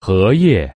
荷叶。